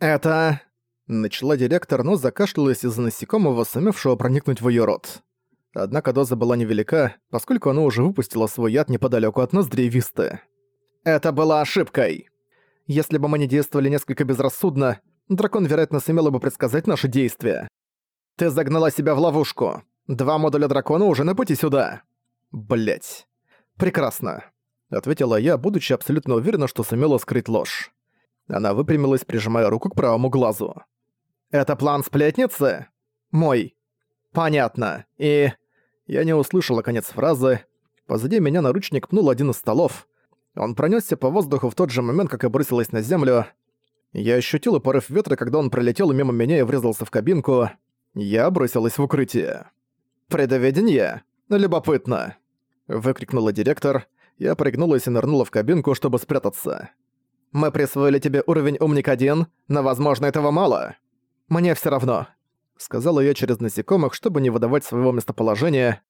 «Это...» Начала директор, но закашлялась из-за насекомого, сумевшего проникнуть в её рот. Однако доза была невелика, поскольку она уже выпустила свой яд неподалёку от ноздрей Висты. «Это была ошибкой. Если бы мы не действовали несколько безрассудно, дракон, вероятно, сумел бы предсказать наши действия. Ты загнала себя в ловушку. Два модуля дракона уже на пути сюда». Блять. Прекрасно. Ответила я, будучи абсолютно уверена, что сумела скрыть ложь. Она выпрямилась, прижимая руку к правому глазу. «Это план сплетницы?» «Мой». «Понятно. И...» Я не услышала конец фразы. Позади меня наручник пнул один из столов. Он пронесся по воздуху в тот же момент, как и бросилась на землю. Я ощутила порыв ветра, когда он пролетел мимо меня и врезался в кабинку. Я бросилась в укрытие. «Предоведение? Любопытно!» Выкрикнула директор. Я пригнулась и нырнула в кабинку, чтобы спрятаться. «Мы присвоили тебе уровень Умник-1, но, возможно, этого мало. Мне все равно», — сказала я через насекомых, чтобы не выдавать своего местоположения.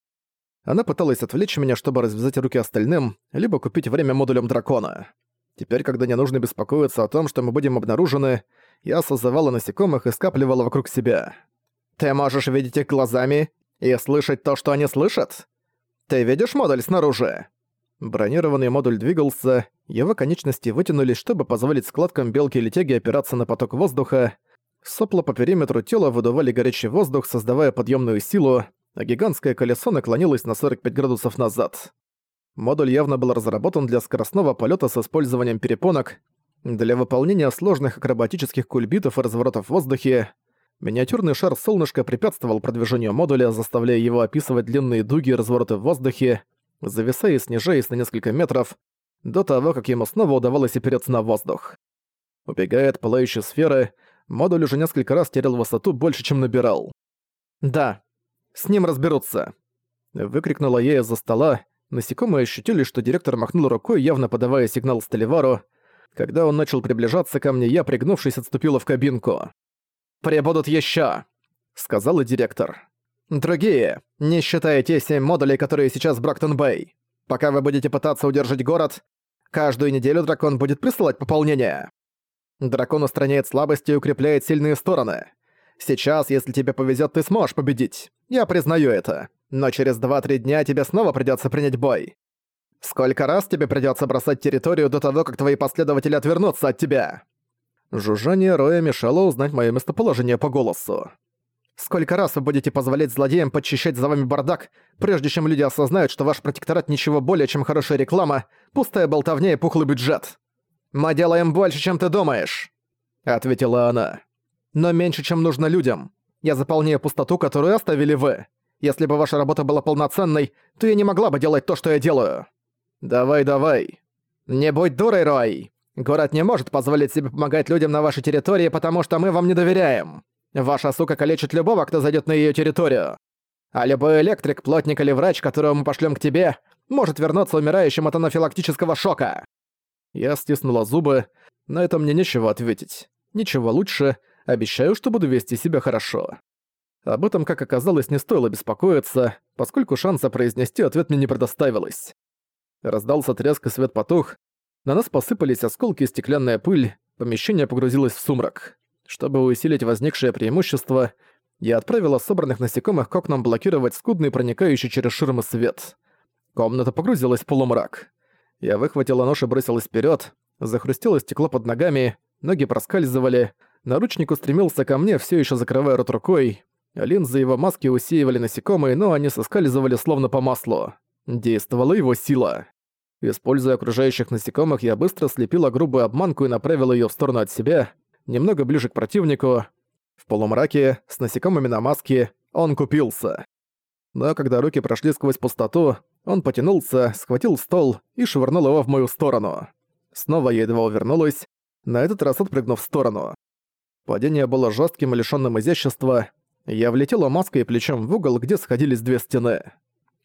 Она пыталась отвлечь меня, чтобы развязать руки остальным, либо купить время модулем дракона. Теперь, когда не нужно беспокоиться о том, что мы будем обнаружены, я созывала насекомых и скапливала вокруг себя. «Ты можешь видеть их глазами и слышать то, что они слышат? Ты видишь модуль снаружи?» Бронированный модуль двигался, его конечности вытянулись, чтобы позволить складкам белки или тяги опираться на поток воздуха. Сопла по периметру тела выдували горячий воздух, создавая подъемную силу, а гигантское колесо наклонилось на 45 градусов назад. Модуль явно был разработан для скоростного полета с использованием перепонок, для выполнения сложных акробатических кульбитов и разворотов в воздухе. Миниатюрный шар солнышка препятствовал продвижению модуля, заставляя его описывать длинные дуги и развороты в воздухе, зависая и снижаясь на несколько метров, до того, как ему снова удавалось опереться на воздух. Убегая от пылающей сферы, модуль уже несколько раз терял высоту больше, чем набирал. «Да, с ним разберутся!» Выкрикнула я из-за стола, насекомые ощутили, что директор махнул рукой, явно подавая сигнал Столивару. Когда он начал приближаться ко мне, я, пригнувшись, отступила в кабинку. «Прибудут ещё!» — сказала директор. Другие, не считая те семь модулей, которые сейчас в Брактон-Бэй. Пока вы будете пытаться удержать город, каждую неделю дракон будет присылать пополнение. Дракон устраняет слабости и укрепляет сильные стороны. Сейчас, если тебе повезет, ты сможешь победить. Я признаю это. Но через 2-3 дня тебе снова придется принять бой. Сколько раз тебе придется бросать территорию до того, как твои последователи отвернутся от тебя? Жужжание Роя мешало узнать мое местоположение по голосу. Сколько раз вы будете позволять злодеям подчищать за вами бардак, прежде чем люди осознают, что ваш протекторат ничего более, чем хорошая реклама, пустая болтовня и пухлый бюджет? Мы делаем больше, чем ты думаешь», — ответила она. «Но меньше, чем нужно людям. Я заполняю пустоту, которую оставили вы. Если бы ваша работа была полноценной, то я не могла бы делать то, что я делаю. Давай, давай. Не будь дурой, Рой. Город не может позволить себе помогать людям на вашей территории, потому что мы вам не доверяем. Ваша сука калечит любого, кто зайдет на ее территорию. А любой электрик, плотник или врач, которого мы пошлем к тебе, может вернуться умирающим от анафилактического шока». Я стиснула зубы, на это мне нечего ответить. Ничего лучше, обещаю, что буду вести себя хорошо. Об этом, как оказалось, не стоило беспокоиться, поскольку шанса произнести ответ мне не предоставилось. Раздался треск и свет потух, на нас посыпались осколки и стеклянная пыль, помещение погрузилось в сумрак. Чтобы усилить возникшее преимущество, я отправила собранных насекомых к окнам блокировать скудный проникающий через ширмы свет. Комната погрузилась в полумрак. Я выхватила нож и бросилась вперед, захрустело стекло под ногами, ноги проскальзывали, наручник устремился ко мне, все еще закрывая рот рукой. Линзы его маски усеивали насекомые, но они соскальзывали словно по маслу. Действовала его сила. Используя окружающих насекомых, я быстро слепила грубую обманку и направила ее в сторону от себя, немного ближе к противнику. В полумраке, с насекомыми на маске, он купился. Но когда руки прошли сквозь пустоту, он потянулся, схватил стол и швырнул его в мою сторону. Снова я едва увернулась, на этот раз отпрыгнув в сторону. Падение было жестким и лишённым изящества. Я влетела маской плечом в угол, где сходились две стены.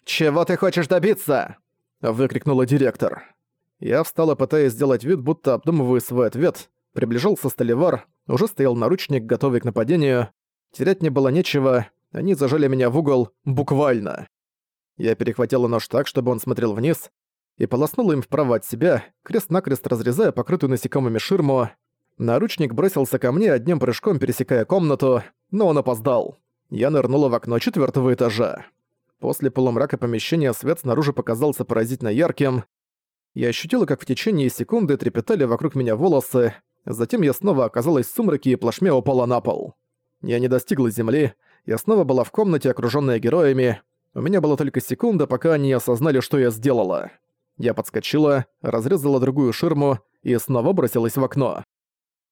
«Чего ты хочешь добиться?» — выкрикнула директор. Я встала, пытаясь сделать вид, будто обдумываю свой ответ, Приближался Столивар, уже стоял наручник, готовый к нападению. Терять не было нечего, они зажали меня в угол, буквально. Я перехватила нож так, чтобы он смотрел вниз, и полоснула им вправо от себя, крест-накрест разрезая покрытую насекомыми ширму. Наручник бросился ко мне одним прыжком, пересекая комнату, но он опоздал. Я нырнула в окно четвертого этажа. После полумрака помещения свет снаружи показался поразительно ярким. Я ощутила, как в течение секунды трепетали вокруг меня волосы, затем я снова оказалась в сумраке и плашмя упала на пол. Я не достигла земли, я снова была в комнате, окружённая героями. У меня была только секунда, пока они осознали, что я сделала. Я подскочила, разрезала другую ширму и снова бросилась в окно.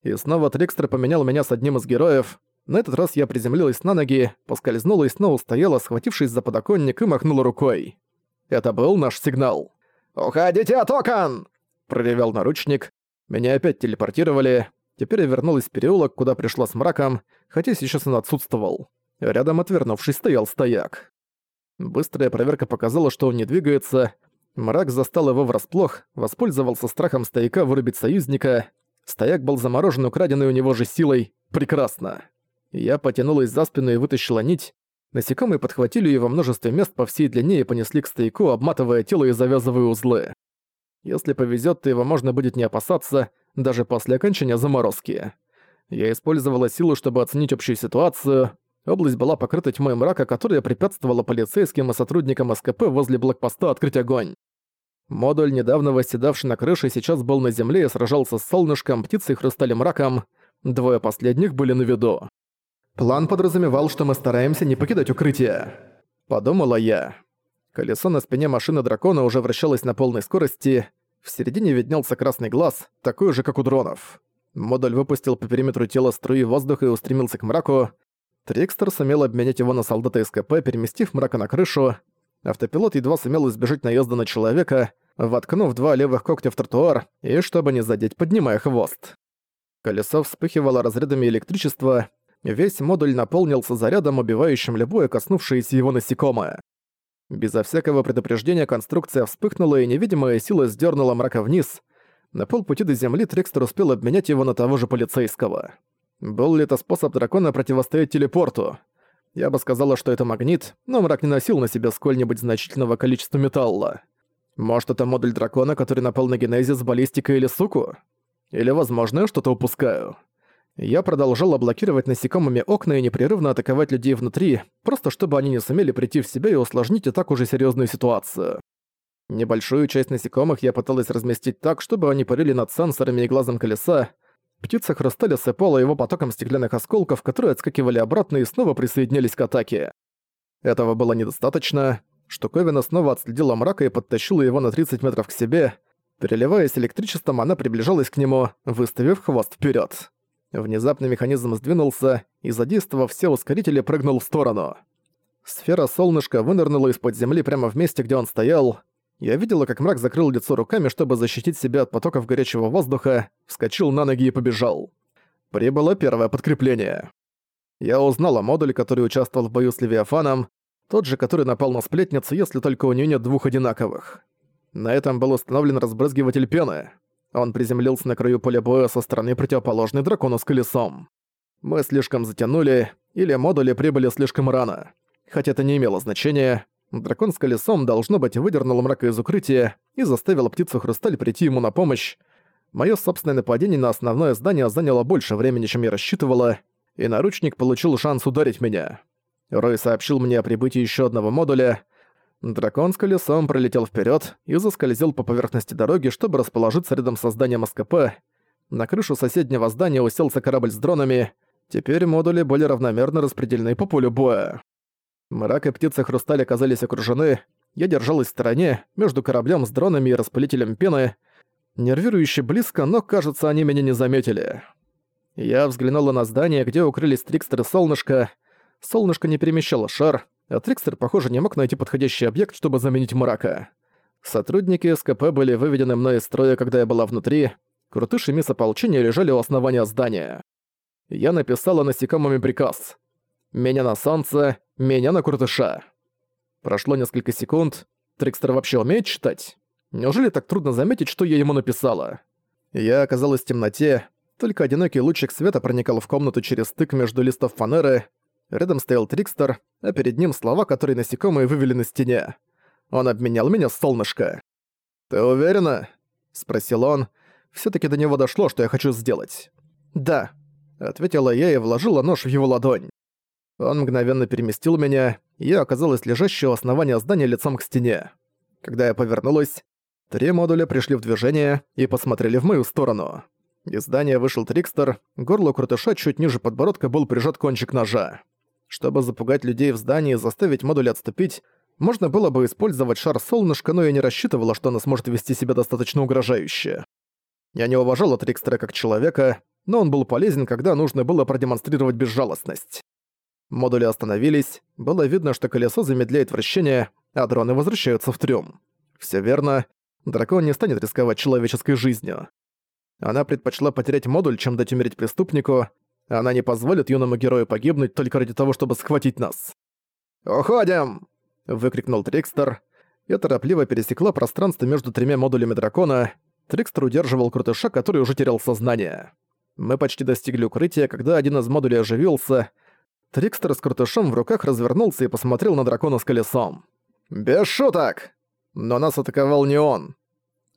И снова Трикстер поменял меня с одним из героев. На этот раз я приземлилась на ноги, поскользнула и снова стояла, схватившись за подоконник и махнула рукой. Это был наш сигнал. «Уходите от окон!» – проревел наручник. Меня опять телепортировали. Теперь я вернулась в переулок, куда пришла с мраком, хотя сейчас он отсутствовал. Рядом, отвернувшись, стоял стояк. Быстрая проверка показала, что он не двигается. Мрак застал его врасплох, воспользовался страхом стояка вырубить союзника. Стояк был заморожен украденной у него же силой. Прекрасно. Я потянулась за спину и вытащила нить. Насекомые подхватили ее во множестве мест по всей длине и понесли к стояку, обматывая тело и завязывая узлы. Если повезет, то его можно будет не опасаться, даже после окончания заморозки. Я использовала силу, чтобы оценить общую ситуацию. Область была покрыта тьмой мрака, которая препятствовала полицейским и сотрудникам СКП возле блокпоста открыть огонь. Модуль, недавно восседавший на крыше, сейчас был на земле и сражался с солнышком, птицей хрустали мраком. Двое последних были на виду. План подразумевал, что мы стараемся не покидать укрытие. Подумала я. Колесо на спине машины дракона уже вращалось на полной скорости. В середине виднелся красный глаз, такой же, как у дронов. Модуль выпустил по периметру тела струи воздуха и устремился к мраку. Трикстер сумел обменять его на солдата СКП, переместив мрака на крышу. Автопилот едва сумел избежать наезда на человека, воткнув два левых когтя в тротуар, и чтобы не задеть, поднимая хвост. Колесо вспыхивало разрядами электричества, Весь модуль наполнился зарядом, убивающим любое коснувшееся его насекомое. Безо всякого предупреждения конструкция вспыхнула, и невидимая сила сдернула мрака вниз. На полпути до земли Трикстер успел обменять его на того же полицейского. Был ли это способ дракона противостоять телепорту? Я бы сказала, что это магнит, но мрак не носил на себе сколь-нибудь значительного количества металла. Может, это модуль дракона, который напал на генезис, баллистика или суку? Или, возможно, я что-то упускаю. Я продолжала блокировать насекомыми окна и непрерывно атаковать людей внутри, просто чтобы они не сумели прийти в себя и усложнить и так уже серьезную ситуацию. Небольшую часть насекомых я пыталась разместить так, чтобы они парили над сенсорами и глазом колеса. Птица хрустали сыпала его потоком стеклянных осколков, которые отскакивали обратно и снова присоединились к атаке. Этого было недостаточно. Штуковина снова отследила мрака и подтащила его на 30 метров к себе. Переливаясь электричеством, она приближалась к нему, выставив хвост вперед. Внезапно механизм сдвинулся и, задействовав все ускорители, прыгнул в сторону. Сфера солнышка вынырнула из-под земли прямо в месте, где он стоял. Я видела, как мрак закрыл лицо руками, чтобы защитить себя от потоков горячего воздуха, вскочил на ноги и побежал. Прибыло первое подкрепление. Я узнала модуль, который участвовал в бою с Левиафаном, тот же, который напал на сплетницу, если только у нее нет двух одинаковых. На этом был установлен разбрызгиватель пены. Он приземлился на краю поля боя со стороны противоположной дракону с колесом. Мы слишком затянули, или модули прибыли слишком рано. Хотя это не имело значения, дракон с колесом, должно быть, выдернул мрака из укрытия и заставил птицу Хрусталь прийти ему на помощь. Моё собственное нападение на основное здание заняло больше времени, чем я рассчитывала, и наручник получил шанс ударить меня. Рой сообщил мне о прибытии ещё одного модуля, Дракон с колесом пролетел вперед и заскользил по поверхности дороги, чтобы расположиться рядом со зданием СКП. На крышу соседнего здания уселся корабль с дронами. Теперь модули были равномерно распределены по полю боя. Мрак и птица Хрусталь оказались окружены. Я держалась в стороне, между кораблем с дронами и распылителем пены. Нервирующе близко, но, кажется, они меня не заметили. Я взглянула на здание, где укрылись Трикстер и Солнышко. Солнышко не перемещало шар, а Трикстер, похоже, не мог найти подходящий объект, чтобы заменить мрака. Сотрудники СКП были выведены мной из строя, когда я была внутри. Крутыши мисс ополчения лежали у основания здания. Я написала насекомыми приказ. «Меня на солнце, меня на крутыша». Прошло несколько секунд. Трикстер вообще умеет читать? Неужели так трудно заметить, что я ему написала? Я оказалась в темноте, только одинокий лучик света проникал в комнату через стык между листов фанеры, Рядом стоял Трикстер, а перед ним слова, которые насекомые вывели на стене. Он обменял меня с солнышко. «Ты уверена?» — спросил он. все таки до него дошло, что я хочу сделать. «Да», — ответила я и вложила нож в его ладонь. Он мгновенно переместил меня, и я оказалась лежащей у основания здания лицом к стене. Когда я повернулась, три модуля пришли в движение и посмотрели в мою сторону. Из здания вышел Трикстер, горло крутыша чуть ниже подбородка был прижат кончик ножа. Чтобы запугать людей в здании и заставить модуль отступить, можно было бы использовать шар солнышка, но я не рассчитывала, что она сможет вести себя достаточно угрожающе. Я не уважала Трикстера как человека, но он был полезен, когда нужно было продемонстрировать безжалостность. Модули остановились, было видно, что колесо замедляет вращение, а дроны возвращаются в трюм. Все верно, дракон не станет рисковать человеческой жизнью. Она предпочла потерять модуль, чем дать умереть преступнику. Она не позволит юному герою погибнуть только ради того, чтобы схватить нас. «Уходим!» — выкрикнул Трикстер. Я торопливо пересекла пространство между тремя модулями дракона. Трикстер удерживал крутыша, который уже терял сознание. Мы почти достигли укрытия, когда один из модулей оживился. Трикстер с крутышом в руках развернулся и посмотрел на дракона с колесом. «Без шуток!» Но нас атаковал не он.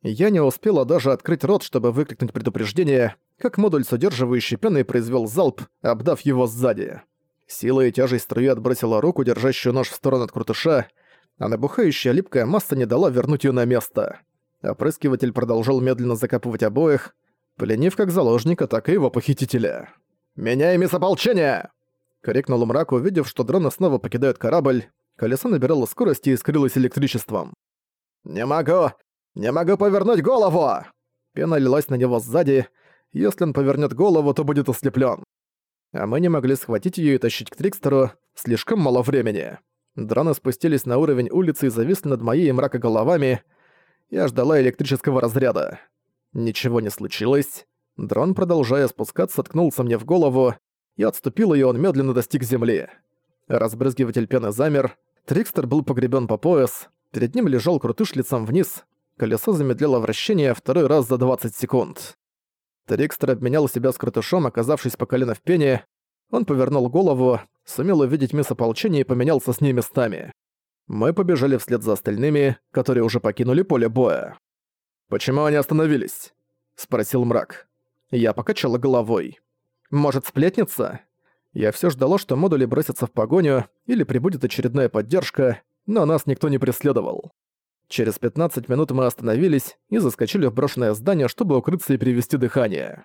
Я не успела даже открыть рот, чтобы выкрикнуть предупреждение, как модуль с удерживающей пеной произвел залп, обдав его сзади. Сила и тяжесть струи отбросила руку, держащую нож в сторону от крутыша, а набухающая липкая масса не дала вернуть ее на место. Опрыскиватель продолжал медленно закапывать обоих, пленив как заложника, так и его похитителя. «Меняй ополчения!» — крикнул мрак, увидев, что дроны снова покидают корабль. Колесо набирало скорости и скрылось электричеством. «Не могу! «Не могу повернуть голову!» Пена лилась на него сзади. Если он повернет голову, то будет ослеплен. А мы не могли схватить ее и тащить к Трикстеру. Слишком мало времени. Дроны спустились на уровень улицы и зависли над моей мрака головами. Я ждала электрического разряда. Ничего не случилось. Дрон, продолжая спускаться, ткнулся мне в голову. Я отступил, и он медленно достиг земли. Разбрызгиватель пены замер. Трикстер был погребен по пояс. Перед ним лежал крутыш лицом вниз. Колесо замедлило вращение второй раз за 20 секунд. Трикстер обменял себя с крутышом, оказавшись по колено в пене. Он повернул голову, сумел увидеть мисс и поменялся с ней местами. Мы побежали вслед за остальными, которые уже покинули поле боя. «Почему они остановились?» — спросил мрак. Я покачала головой. «Может, сплетница?» Я все ждала, что модули бросятся в погоню или прибудет очередная поддержка, но нас никто не преследовал. Через 15 минут мы остановились и заскочили в брошенное здание, чтобы укрыться и перевести дыхание.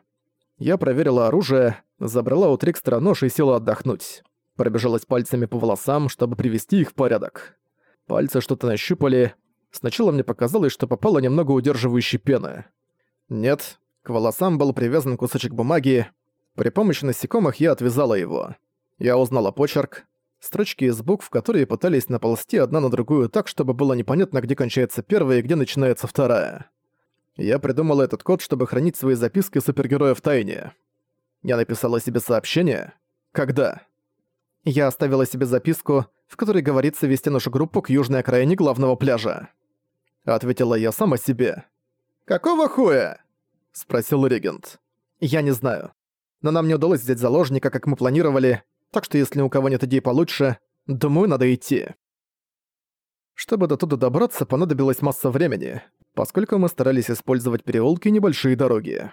Я проверила оружие, забрала у Трикстера нож и села отдохнуть. Пробежалась пальцами по волосам, чтобы привести их в порядок. Пальцы что-то нащупали. Сначала мне показалось, что попало немного удерживающей пены. Нет, к волосам был привязан кусочек бумаги. При помощи насекомых я отвязала его. Я узнала почерк, строчки из букв, которые пытались наползти одна на другую так, чтобы было непонятно, где кончается первая и где начинается вторая. Я придумала этот код, чтобы хранить свои записки супергероя в тайне. Я написала себе сообщение. Когда? Я оставила себе записку, в которой говорится вести нашу группу к южной окраине главного пляжа. Ответила я сама себе. «Какого хуя?» — спросил регент. «Я не знаю. Но нам не удалось взять заложника, как мы планировали, так что если у кого нет идей получше, думаю, надо идти. Чтобы до туда добраться, понадобилась масса времени, поскольку мы старались использовать переулки и небольшие дороги.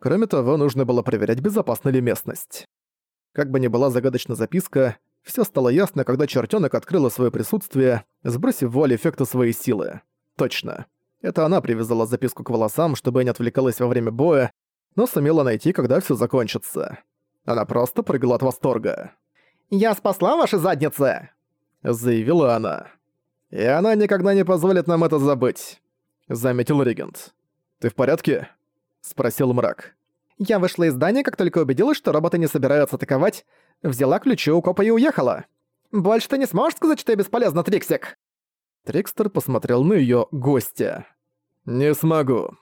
Кроме того, нужно было проверять, безопасна ли местность. Как бы ни была загадочна записка, все стало ясно, когда чертенок открыла свое присутствие, сбросив вуаль эффекта своей силы. Точно. Это она привязала записку к волосам, чтобы я не отвлекалась во время боя, но сумела найти, когда все закончится. Она просто прыгала от восторга. «Я спасла ваши задницы!» — заявила она. «И она никогда не позволит нам это забыть», — заметил Регент. «Ты в порядке?» — спросил мрак. «Я вышла из здания, как только убедилась, что роботы не собираются атаковать, взяла ключи у копа и уехала. Больше ты не сможешь сказать, что я бесполезна, Триксик?» Трикстер посмотрел на её гостя. «Не смогу».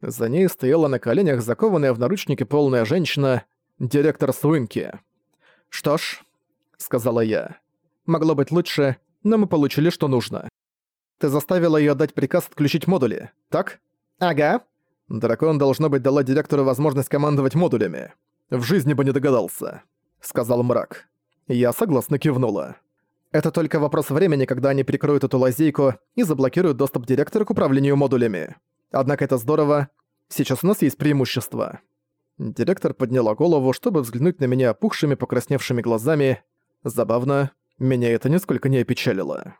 За ней стояла на коленях закованная в наручники полная женщина, директор Суинки. «Что ж, сказала я. «Могло быть лучше, но мы получили, что нужно. Ты заставила её дать приказ отключить модули, так?» «Ага». «Дракон, должно быть, дала директору возможность командовать модулями. В жизни бы не догадался», — сказал мрак. Я согласно кивнула. «Это только вопрос времени, когда они прикроют эту лазейку и заблокируют доступ директора к управлению модулями. Однако это здорово. Сейчас у нас есть преимущество». Директор подняла голову, чтобы взглянуть на меня опухшими, покрасневшими глазами. Забавно, меня это нисколько не опечалило.